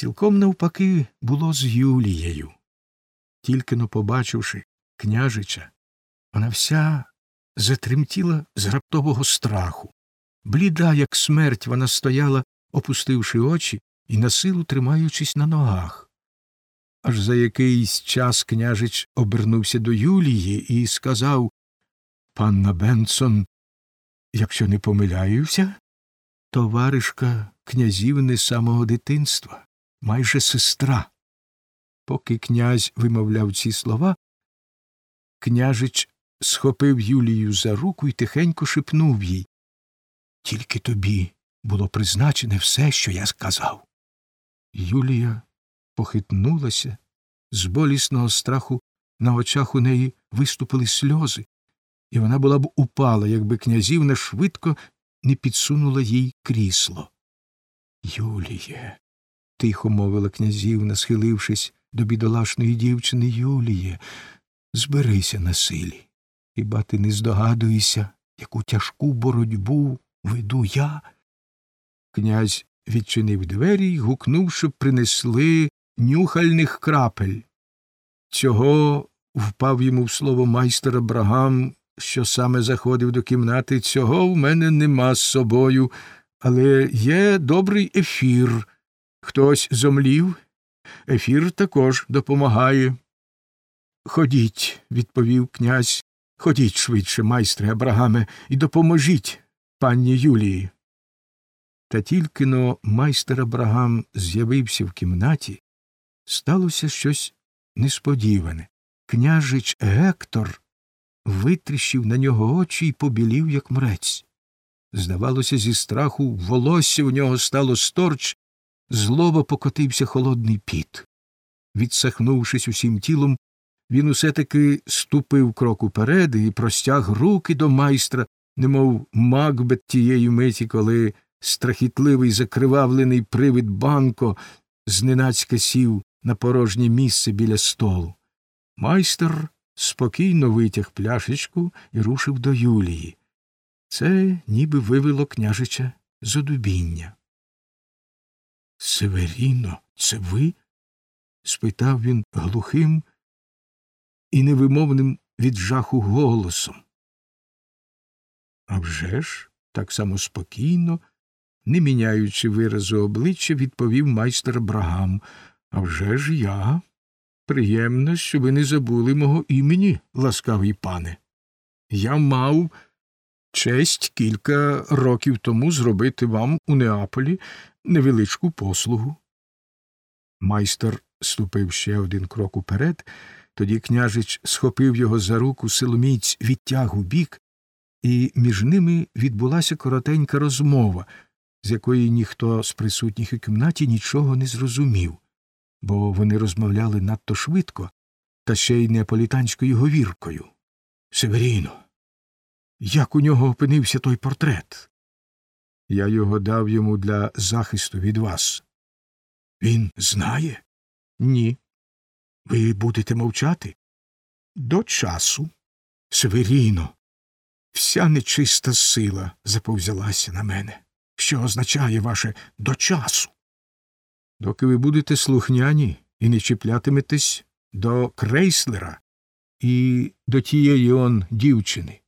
Цілком навпаки було з Юлією. Тільки но побачивши княжича, вона вся затремтіла з раптового страху. Бліда, як смерть, вона стояла, опустивши очі і на силу тримаючись на ногах. Аж за якийсь час княжич обернувся до Юлії і сказав Панна Бенсон, якщо не помиляюся, товаришка князівни самого дитинства, майже сестра. Поки князь вимовляв ці слова, княжич схопив Юлію за руку і тихенько шепнув їй Тільки тобі було призначене все, що я сказав. Юлія похитнулася, з болісного страху на очах у неї виступили сльози, і вона була б упала, якби князівна швидко не підсунула їй крісло. Юліє, тихо мовила князівна, схилившись до бідолашної дівчини Юліє, зберися на силі. Хіба ти не здогадуєшся, яку тяжку боротьбу веду я? Князь відчинив двері й гукнув, щоб принесли нюхальних крапель. Цього впав йому в слово майстер Абрагам, що саме заходив до кімнати. Цього в мене нема з собою, але є добрий ефір. Хтось зомлів, ефір також допомагає. Ходіть, відповів князь, ходіть швидше, майстре Абрагаме, і допоможіть панні Юлії. Та тільки но майстер Абрагам з'явився в кімнаті, сталося щось несподіване. Княжич Гектор витріщив на нього очі і побілів, як мрець. Здавалося, зі страху волосся у нього стало сторч, злоба покотився холодний піт. Відсахнувшись усім тілом, він усе таки ступив крок уперед і простяг руки до майстра, немов Макбет тієї миті, коли страхітливий закривавлений привид банко зненацька сів на порожнє місце біля столу. Майстер спокійно витяг пляшечку і рушив до Юлії. Це ніби вивело княжича з одубіння. Северіно, це ви? спитав він глухим і невимовним від жаху голосом. «А вже ж, так само спокійно, не міняючи виразу обличчя, відповів майстер Брагам. «А вже ж я. Приємно, що ви не забули мого імені, ласкавий пане. Я мав честь кілька років тому зробити вам у Неаполі невеличку послугу. Майстер ступив ще один крок уперед, тоді княжич схопив його за руку, силоміць відтяг у бік, і між ними відбулася коротенька розмова, з якої ніхто з присутніх у кімнаті нічого не зрозумів, бо вони розмовляли надто швидко та ще й неаполітанською говіркою. Северіно, як у нього опинився той портрет? Я його дав йому для захисту від вас. Він знає? Ні. Ви будете мовчати? До часу. Северіно, вся нечиста сила заповзялася на мене, що означає ваше до часу. Доки ви будете слухняні і не чіплятиметесь до крейслера і до тієї он дівчини.